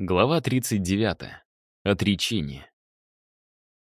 Глава 39. Отречение.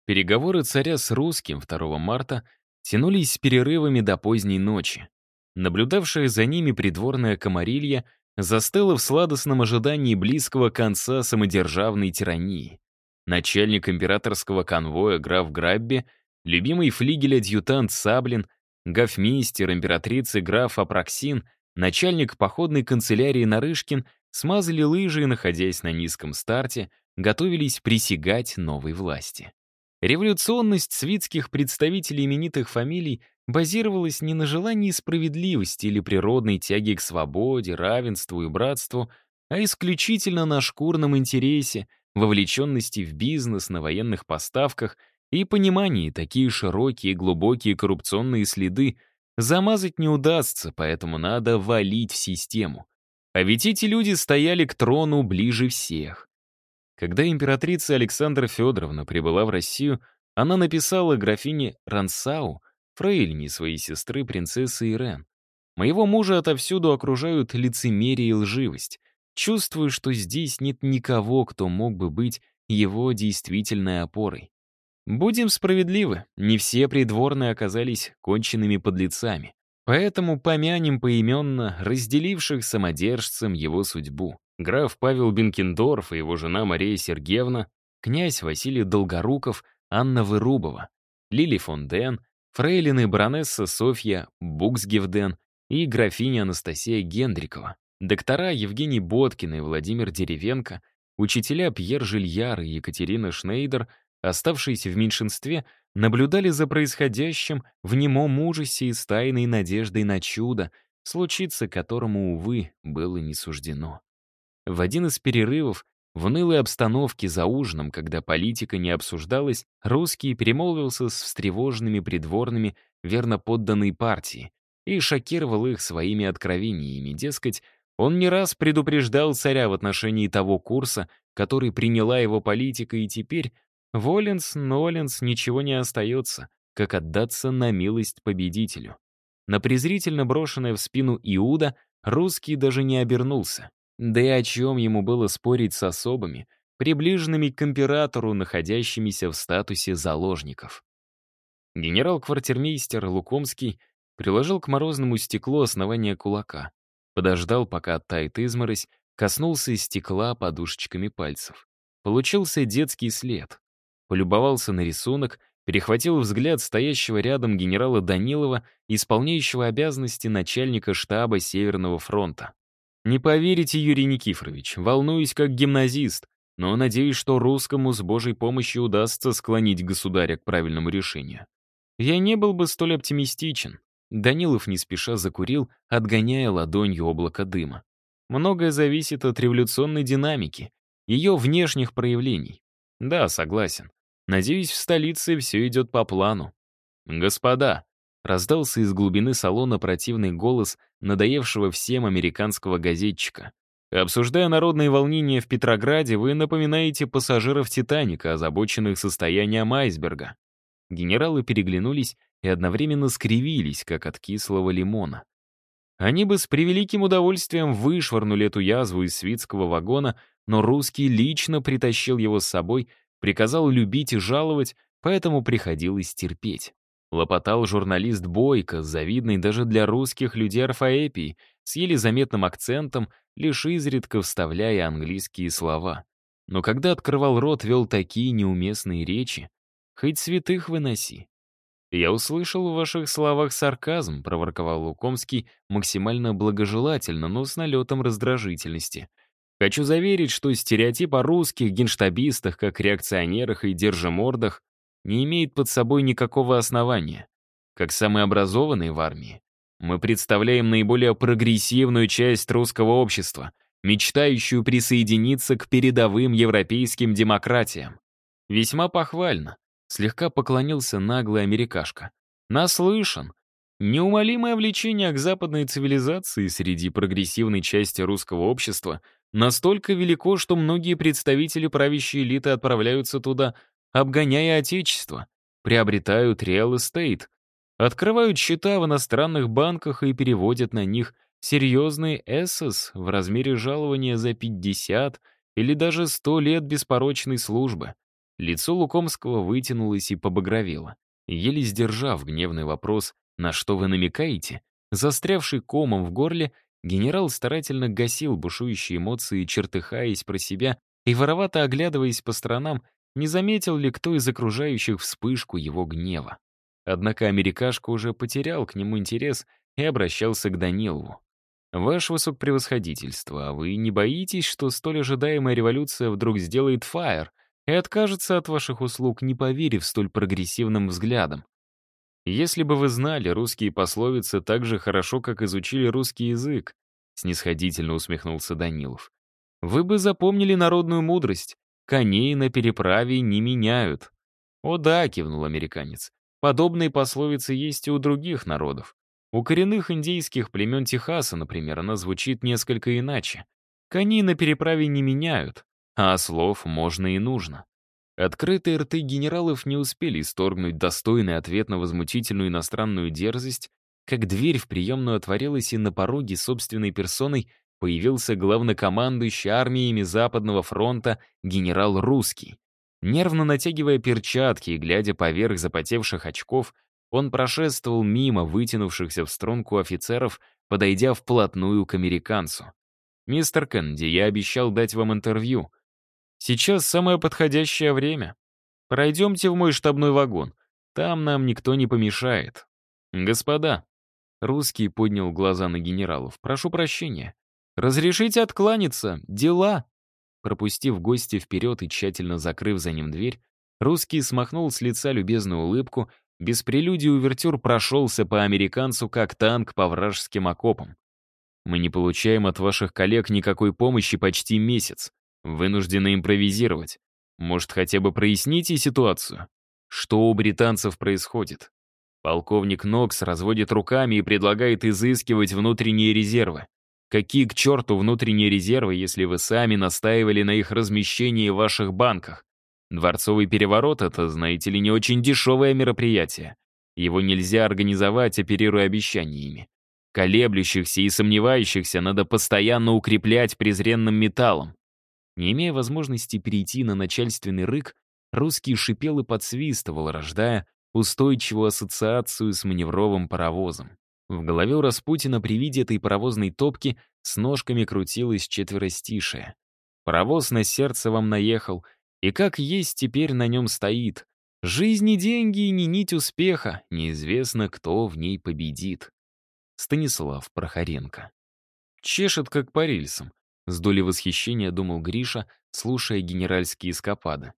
Переговоры царя с русским 2 марта тянулись с перерывами до поздней ночи. Наблюдавшая за ними придворная комарилья застыла в сладостном ожидании близкого конца самодержавной тирании. Начальник императорского конвоя граф Грабби, любимый флигель-адъютант Саблин, гофмейстер императрицы граф Апраксин, начальник походной канцелярии Нарышкин — смазали лыжи и, находясь на низком старте, готовились присягать новой власти. Революционность свитских представителей именитых фамилий базировалась не на желании справедливости или природной тяге к свободе, равенству и братству, а исключительно на шкурном интересе, вовлеченности в бизнес, на военных поставках и понимании такие широкие и глубокие коррупционные следы замазать не удастся, поэтому надо валить в систему. А ведь эти люди стояли к трону ближе всех. Когда императрица Александра Федоровна прибыла в Россию, она написала графине Рансау, фрейлине своей сестры, принцессы Ирен. «Моего мужа отовсюду окружают лицемерие и лживость. Чувствую, что здесь нет никого, кто мог бы быть его действительной опорой. Будем справедливы, не все придворные оказались конченными подлецами. Поэтому помянем поименно разделивших самодержцем его судьбу. Граф Павел Бенкендорф и его жена Мария Сергеевна, князь Василий Долгоруков, Анна Вырубова, Лили фон Ден, фрейлины баронесса Софья Буксгевден и графиня Анастасия Гендрикова, доктора Евгений Боткин и Владимир Деревенко, учителя Пьер Жильяр и Екатерина Шнейдер, оставшиеся в меньшинстве, наблюдали за происходящим в немом ужасе и с тайной надеждой на чудо, случиться которому, увы, было не суждено. В один из перерывов, в унылой обстановке за ужином, когда политика не обсуждалась, русский перемолвился с встревоженными придворными верно подданной партии и шокировал их своими откровениями, дескать, он не раз предупреждал царя в отношении того курса, который приняла его политика, и теперь Воленс, Ноленс, ничего не остается, как отдаться на милость победителю. На презрительно брошенное в спину Иуда русский даже не обернулся. Да и о чем ему было спорить с особыми, приближенными к императору, находящимися в статусе заложников. Генерал-квартирмейстер Лукомский приложил к морозному стеклу основание кулака, подождал, пока оттает изморозь, коснулся стекла подушечками пальцев. Получился детский след полюбовался на рисунок, перехватил взгляд стоящего рядом генерала Данилова, исполняющего обязанности начальника штаба Северного фронта. «Не поверите, Юрий Никифорович, волнуюсь как гимназист, но надеюсь, что русскому с Божьей помощью удастся склонить государя к правильному решению. Я не был бы столь оптимистичен». Данилов не спеша закурил, отгоняя ладонью облако дыма. Многое зависит от революционной динамики, ее внешних проявлений. Да, согласен. Надеюсь, в столице все идет по плану. «Господа!» — раздался из глубины салона противный голос надоевшего всем американского газетчика. Обсуждая народные волнения в Петрограде, вы напоминаете пассажиров «Титаника», озабоченных состоянием айсберга. Генералы переглянулись и одновременно скривились, как от кислого лимона. Они бы с превеликим удовольствием вышвырнули эту язву из свитского вагона, но русский лично притащил его с собой, Приказал любить и жаловать, поэтому приходилось терпеть. Лопотал журналист Бойко, завидный даже для русских людей орфоэпий, с еле заметным акцентом, лишь изредка вставляя английские слова. Но когда открывал рот, вел такие неуместные речи. Хоть святых выноси. «Я услышал в ваших словах сарказм», — проворковал Лукомский максимально благожелательно, но с налетом раздражительности. Хочу заверить, что стереотип о русских генштабистах, как реакционерах и держимордах, не имеет под собой никакого основания. Как самые образованные в армии, мы представляем наиболее прогрессивную часть русского общества, мечтающую присоединиться к передовым европейским демократиям. Весьма похвально. Слегка поклонился наглый америкашка. Наслышан. Неумолимое влечение к западной цивилизации среди прогрессивной части русского общества — настолько велико, что многие представители правящей элиты отправляются туда, обгоняя отечество, приобретают estate, открывают счета в иностранных банках и переводят на них серьезные эссес в размере жалования за 50 или даже сто лет беспорочной службы. Лицо Лукомского вытянулось и побагровело. Еле сдержав гневный вопрос «На что вы намекаете?», застрявший комом в горле, генерал старательно гасил бушующие эмоции, чертыхаясь про себя и воровато оглядываясь по сторонам, не заметил ли кто из окружающих вспышку его гнева. Однако америкашка уже потерял к нему интерес и обращался к Данилову. «Ваше высокопревосходительство, а вы не боитесь, что столь ожидаемая революция вдруг сделает фаер и откажется от ваших услуг, не поверив столь прогрессивным взглядам? Если бы вы знали русские пословицы так же хорошо, как изучили русский язык», снисходительно усмехнулся Данилов, «вы бы запомнили народную мудрость. Коней на переправе не меняют». «О да», — кивнул американец, Подобные пословицы есть и у других народов. У коренных индейских племен Техаса, например, она звучит несколько иначе. Кони на переправе не меняют, а слов можно и нужно. Открытые рты генералов не успели исторгнуть достойный ответ на возмутительную иностранную дерзость, как дверь в приемную отворилась, и на пороге собственной персоной появился главнокомандующий армиями Западного фронта генерал Русский. Нервно натягивая перчатки и глядя поверх запотевших очков, он прошествовал мимо вытянувшихся в струнку офицеров, подойдя вплотную к американцу. «Мистер Кеннеди, я обещал дать вам интервью. Сейчас самое подходящее время. Пройдемте в мой штабной вагон. Там нам никто не помешает. Господа». Русский поднял глаза на генералов. «Прошу прощения. Разрешите откланяться. Дела». Пропустив гостя вперед и тщательно закрыв за ним дверь, русский смахнул с лица любезную улыбку, без прелюдии увертюр прошелся по американцу, как танк по вражеским окопам. «Мы не получаем от ваших коллег никакой помощи почти месяц. Вынуждены импровизировать. Может, хотя бы проясните ситуацию? Что у британцев происходит?» Полковник Нокс разводит руками и предлагает изыскивать внутренние резервы. Какие к черту внутренние резервы, если вы сами настаивали на их размещении в ваших банках? Дворцовый переворот — это, знаете ли, не очень дешевое мероприятие. Его нельзя организовать, оперируя обещаниями. Колеблющихся и сомневающихся надо постоянно укреплять презренным металлом. Не имея возможности перейти на начальственный рык, русский шипел и подсвистывал, рождая устойчивую ассоциацию с маневровым паровозом. В голове у Распутина при виде этой паровозной топки с ножками крутилось четверостишее. Паровоз на сердце вам наехал, и как есть теперь на нем стоит. Жизнь и деньги, и не нить успеха, неизвестно, кто в ней победит. Станислав Прохоренко. Чешет, как по рельсам. С долей восхищения думал Гриша, слушая генеральские эскапады.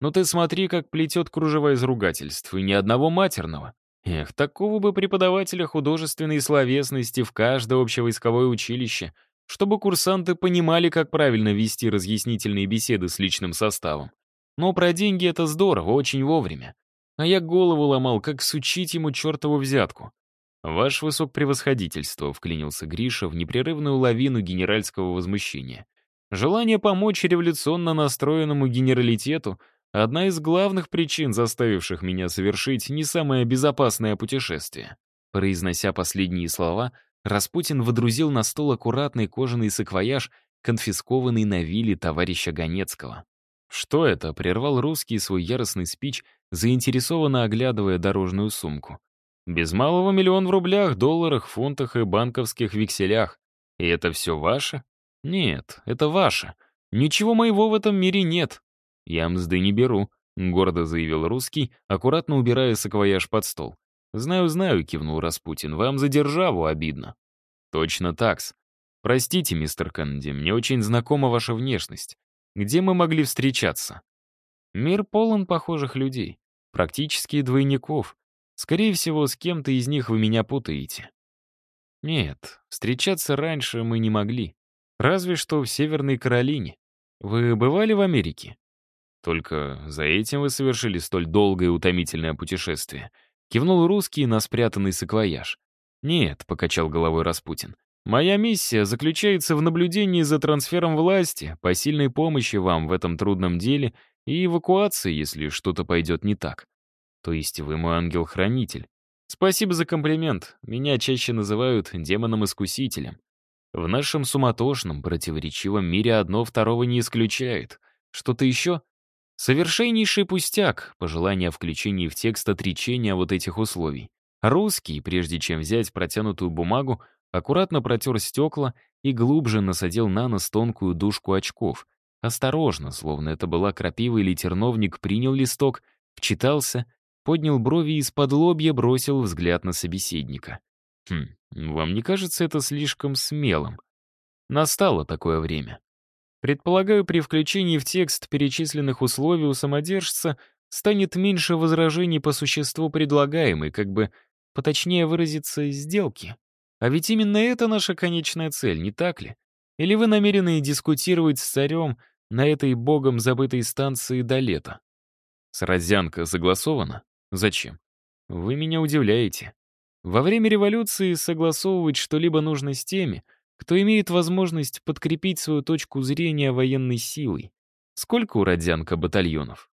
«Ну ты смотри, как плетет кружева из ругательств, и ни одного матерного. Эх, такого бы преподавателя художественной словесности в каждое общевойсковое училище, чтобы курсанты понимали, как правильно вести разъяснительные беседы с личным составом. Но про деньги это здорово, очень вовремя. А я голову ломал, как сучить ему чертову взятку. «Ваше высокопревосходительство», — вклинился Гриша в непрерывную лавину генеральского возмущения. «Желание помочь революционно настроенному генералитету — Одна из главных причин, заставивших меня совершить не самое безопасное путешествие. Произнося последние слова, Распутин водрузил на стол аккуратный кожаный саквояж, конфискованный на вилле товарища Ганецкого. «Что это?» — прервал русский свой яростный спич, заинтересованно оглядывая дорожную сумку. «Без малого миллион в рублях, долларах, фунтах и банковских векселях. И это все ваше?» «Нет, это ваше. Ничего моего в этом мире нет. «Я мзды не беру», — гордо заявил русский, аккуратно убирая саквояж под стол. «Знаю, знаю», — кивнул Распутин, — «вам за державу обидно». «Точно такс. Простите, мистер Кеннеди, мне очень знакома ваша внешность. Где мы могли встречаться?» «Мир полон похожих людей, практически двойников. Скорее всего, с кем-то из них вы меня путаете». «Нет, встречаться раньше мы не могли. Разве что в Северной Каролине. Вы бывали в Америке?» Только за этим вы совершили столь долгое и утомительное путешествие. Кивнул русский на спрятанный саквояж. «Нет», — покачал головой Распутин. «Моя миссия заключается в наблюдении за трансфером власти, посильной помощи вам в этом трудном деле и эвакуации, если что-то пойдет не так. То есть вы мой ангел-хранитель. Спасибо за комплимент. Меня чаще называют демоном-искусителем. В нашем суматошном, противоречивом мире одно второго не исключает. Что-то еще? Совершеннейший пустяк, пожелание о включении в текст отречения вот этих условий. Русский, прежде чем взять протянутую бумагу, аккуратно протер стекла и глубже насадил на нос тонкую дужку очков. Осторожно, словно это была крапива или терновник, принял листок, вчитался, поднял брови и из-под лобья бросил взгляд на собеседника. «Хм, вам не кажется это слишком смелым?» Настало такое время. Предполагаю, при включении в текст перечисленных условий у самодержца станет меньше возражений по существу предлагаемой, как бы поточнее выразиться, сделки. А ведь именно это наша конечная цель, не так ли? Или вы намерены дискутировать с царем на этой богом забытой станции до лета? Сразянка согласована? Зачем? Вы меня удивляете. Во время революции согласовывать что-либо нужно с теми, кто имеет возможность подкрепить свою точку зрения военной силой. Сколько у Родзянка батальонов?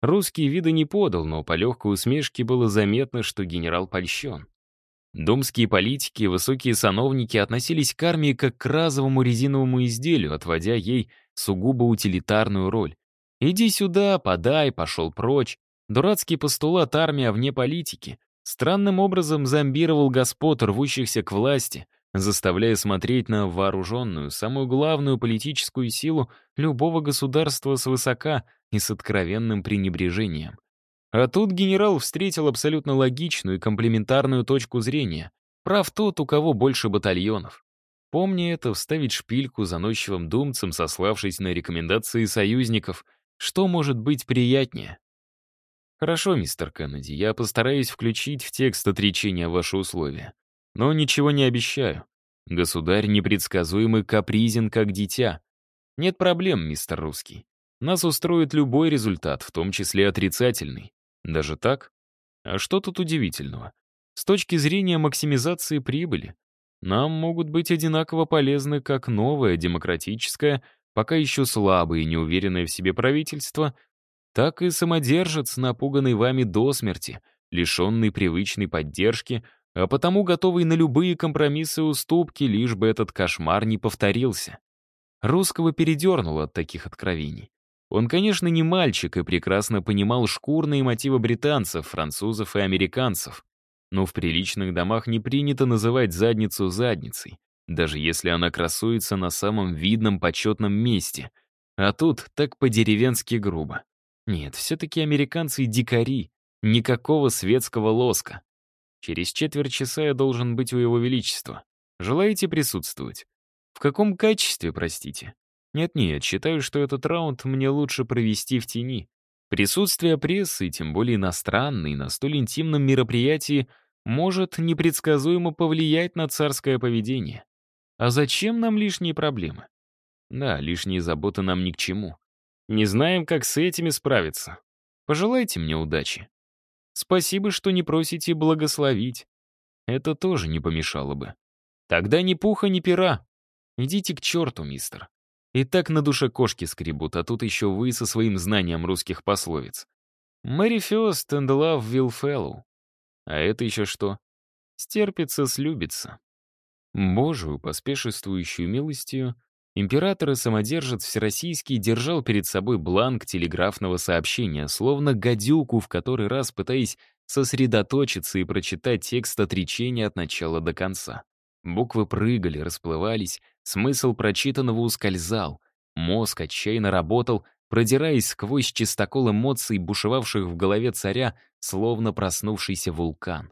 Русский вида не подал, но по легкой усмешке было заметно, что генерал польщен. Думские политики и высокие сановники относились к армии как к разовому резиновому изделию, отводя ей сугубо утилитарную роль. «Иди сюда, подай, пошел прочь». Дурацкий постулат армия вне политики странным образом зомбировал господ, рвущихся к власти, заставляя смотреть на вооруженную, самую главную политическую силу любого государства свысока и с откровенным пренебрежением. А тут генерал встретил абсолютно логичную и комплементарную точку зрения. Прав тот, у кого больше батальонов. Помни это, вставить шпильку заносчивым думцам, сославшись на рекомендации союзников, что может быть приятнее? Хорошо, мистер Кеннеди, я постараюсь включить в текст отречения ваши условия. Но ничего не обещаю. Государь непредсказуемый капризен, как дитя. Нет проблем, мистер Русский. Нас устроит любой результат, в том числе отрицательный. Даже так? А что тут удивительного? С точки зрения максимизации прибыли, нам могут быть одинаково полезны как новое демократическое, пока еще слабое и неуверенное в себе правительство, так и самодержец, напуганный вами до смерти, лишенный привычной поддержки, а потому готовый на любые компромиссы и уступки, лишь бы этот кошмар не повторился. Русского передернуло от таких откровений. Он, конечно, не мальчик и прекрасно понимал шкурные мотивы британцев, французов и американцев. Но в приличных домах не принято называть задницу задницей, даже если она красуется на самом видном почетном месте. А тут так по-деревенски грубо. Нет, все-таки американцы дикари, никакого светского лоска. Через четверть часа я должен быть у Его Величества. Желаете присутствовать? В каком качестве, простите? Нет-нет, считаю, что этот раунд мне лучше провести в тени. Присутствие прессы, тем более иностранной, на столь интимном мероприятии, может непредсказуемо повлиять на царское поведение. А зачем нам лишние проблемы? Да, лишние заботы нам ни к чему. Не знаем, как с этими справиться. Пожелайте мне удачи. Спасибо, что не просите благословить. Это тоже не помешало бы. Тогда ни пуха, ни пера. Идите к черту, мистер. И так на душе кошки скребут, а тут еще вы со своим знанием русских пословиц. Мэри first and love will follow. А это еще что? Стерпится, слюбится. Божию, поспешествующую милостью, Император и самодержец Всероссийский держал перед собой бланк телеграфного сообщения, словно гадюку, в который раз пытаясь сосредоточиться и прочитать текст отречения от начала до конца. Буквы прыгали, расплывались, смысл прочитанного ускользал, мозг отчаянно работал, продираясь сквозь чистокол эмоций, бушевавших в голове царя, словно проснувшийся вулкан.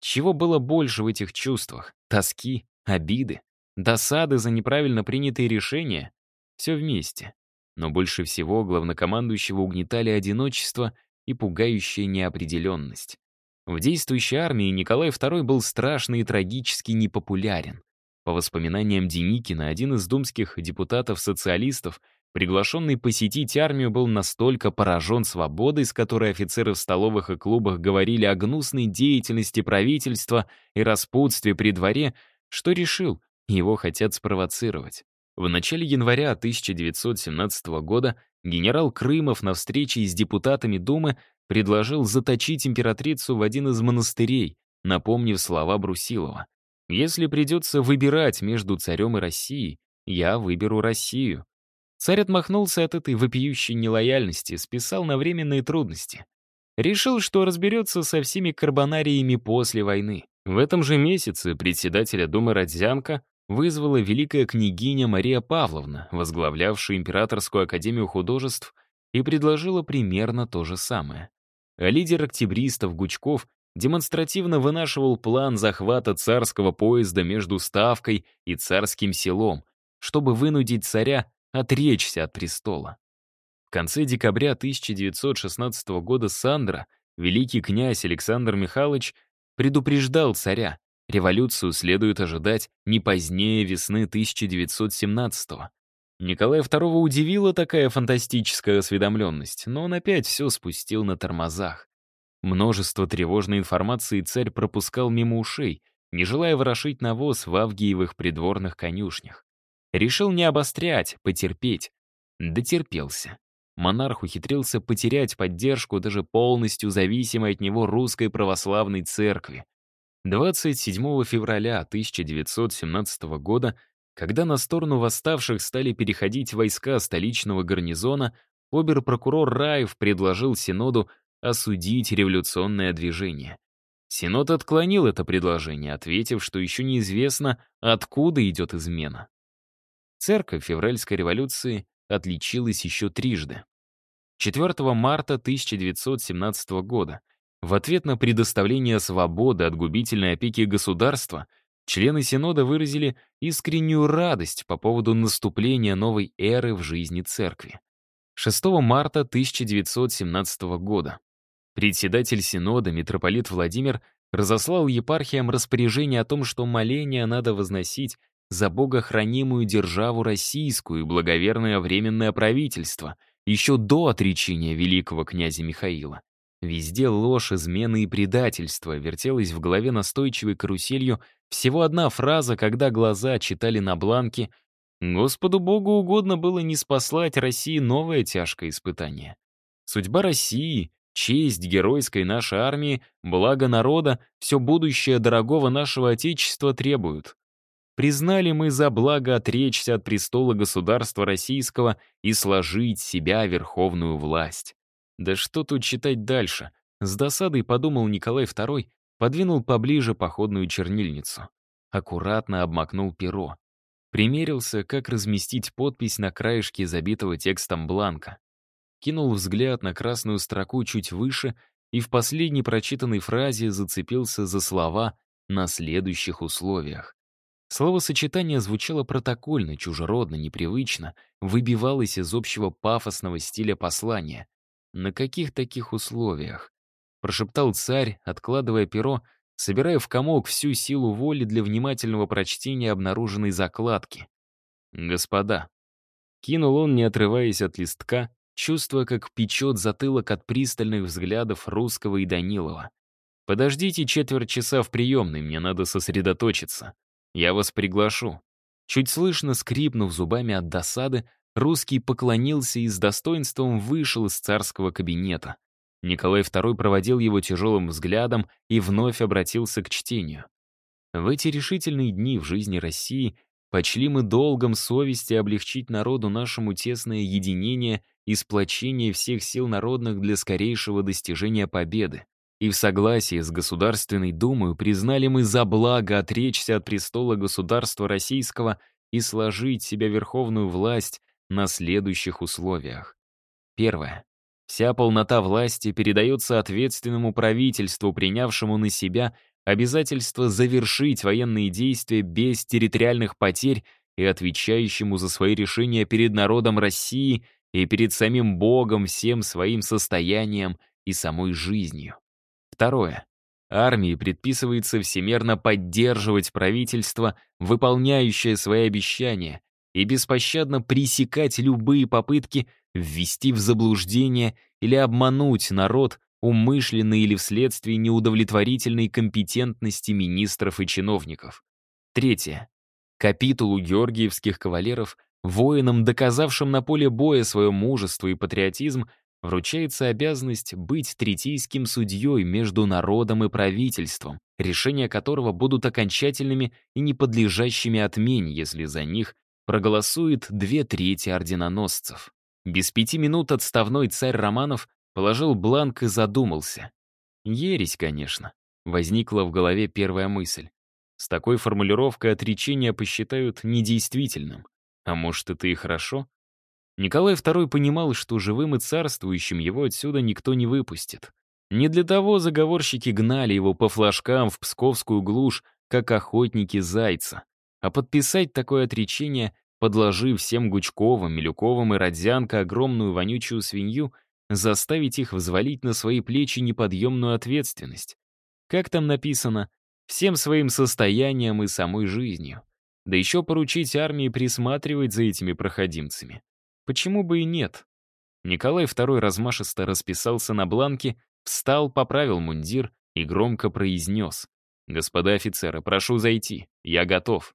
Чего было больше в этих чувствах? Тоски? Обиды? Досады за неправильно принятые решения — все вместе. Но больше всего главнокомандующего угнетали одиночество и пугающая неопределенность. В действующей армии Николай II был страшно и трагически непопулярен. По воспоминаниям Деникина, один из думских депутатов-социалистов, приглашенный посетить армию, был настолько поражен свободой, с которой офицеры в столовых и клубах говорили о гнусной деятельности правительства и распутстве при дворе, что решил, его хотят спровоцировать. В начале января 1917 года генерал Крымов на встрече с депутатами Думы предложил заточить императрицу в один из монастырей, напомнив слова Брусилова. Если придется выбирать между царем и Россией, я выберу Россию. Царь отмахнулся от этой вопиющей нелояльности, списал на временные трудности. Решил, что разберется со всеми карбонариями после войны. В этом же месяце председателя Думы Родзянко вызвала великая княгиня Мария Павловна, возглавлявшая Императорскую академию художеств, и предложила примерно то же самое. А лидер октябристов Гучков демонстративно вынашивал план захвата царского поезда между Ставкой и царским селом, чтобы вынудить царя отречься от престола. В конце декабря 1916 года Сандра, великий князь Александр Михайлович, предупреждал царя, революцию следует ожидать не позднее весны 1917 -го. Николая II удивила такая фантастическая осведомленность, но он опять все спустил на тормозах. Множество тревожной информации царь пропускал мимо ушей, не желая ворошить навоз в Авгиевых придворных конюшнях. Решил не обострять, потерпеть. Дотерпелся. Монарх ухитрился потерять поддержку даже полностью зависимой от него русской православной церкви. 27 февраля 1917 года, когда на сторону восставших стали переходить войска столичного гарнизона, обер-прокурор Раев предложил Синоду осудить революционное движение. Синод отклонил это предложение, ответив, что еще неизвестно, откуда идет измена. Церковь февральской революции отличилась еще трижды. 4 марта 1917 года, в ответ на предоставление свободы от губительной опеки государства, члены Синода выразили искреннюю радость по поводу наступления новой эры в жизни церкви. 6 марта 1917 года Председатель Синода, митрополит Владимир, разослал епархиям распоряжение о том, что моления надо возносить за богохранимую державу российскую и благоверное временное правительство, еще до отречения великого князя Михаила. Везде ложь, измены и предательство вертелась в голове настойчивой каруселью всего одна фраза, когда глаза читали на бланке «Господу Богу угодно было не спаслать России новое тяжкое испытание». Судьба России, честь геройской нашей армии, благо народа, все будущее дорогого нашего Отечества требуют. Признали мы за благо отречься от престола государства российского и сложить себя верховную власть. Да что тут читать дальше? С досадой подумал Николай II, подвинул поближе походную чернильницу. Аккуратно обмакнул перо. Примерился, как разместить подпись на краешке забитого текстом бланка кинул взгляд на красную строку чуть выше и в последней прочитанной фразе зацепился за слова «на следующих условиях». Словосочетание звучало протокольно, чужеродно, непривычно, выбивалось из общего пафосного стиля послания. «На каких таких условиях?» — прошептал царь, откладывая перо, собирая в комок всю силу воли для внимательного прочтения обнаруженной закладки. «Господа», — кинул он, не отрываясь от листка, чувствуя, как печет затылок от пристальных взглядов Русского и Данилова. «Подождите четверть часа в приемной, мне надо сосредоточиться. Я вас приглашу». Чуть слышно, скрипнув зубами от досады, Русский поклонился и с достоинством вышел из царского кабинета. Николай II проводил его тяжелым взглядом и вновь обратился к чтению. В эти решительные дни в жизни России почли мы долгом совести облегчить народу нашему тесное единение и сплочение всех сил народных для скорейшего достижения победы. И в согласии с Государственной Думой признали мы за благо отречься от престола государства российского и сложить себя верховную власть на следующих условиях. Первое. Вся полнота власти передается ответственному правительству, принявшему на себя обязательство завершить военные действия без территориальных потерь и отвечающему за свои решения перед народом России – и перед самим Богом всем своим состоянием и самой жизнью. Второе. Армии предписывается всемерно поддерживать правительство, выполняющее свои обещания, и беспощадно пресекать любые попытки ввести в заблуждение или обмануть народ умышленно или вследствие неудовлетворительной компетентности министров и чиновников. Третье. Капитулу георгиевских кавалеров Воинам, доказавшим на поле боя свое мужество и патриотизм, вручается обязанность быть третейским судьей между народом и правительством, решения которого будут окончательными и не подлежащими отмене, если за них проголосует две трети орденоносцев. Без пяти минут отставной царь Романов положил бланк и задумался. Ересь, конечно. Возникла в голове первая мысль. С такой формулировкой отречения посчитают недействительным. А может, это и хорошо? Николай II понимал, что живым и царствующим его отсюда никто не выпустит. Не для того заговорщики гнали его по флажкам в псковскую глушь, как охотники зайца. А подписать такое отречение, подложив всем Гучковым, Милюковым и Родзянко огромную вонючую свинью, заставить их взвалить на свои плечи неподъемную ответственность. Как там написано, всем своим состоянием и самой жизнью. Да еще поручить армии присматривать за этими проходимцами. Почему бы и нет? Николай II размашисто расписался на бланке, встал, поправил мундир и громко произнес. «Господа офицеры, прошу зайти. Я готов».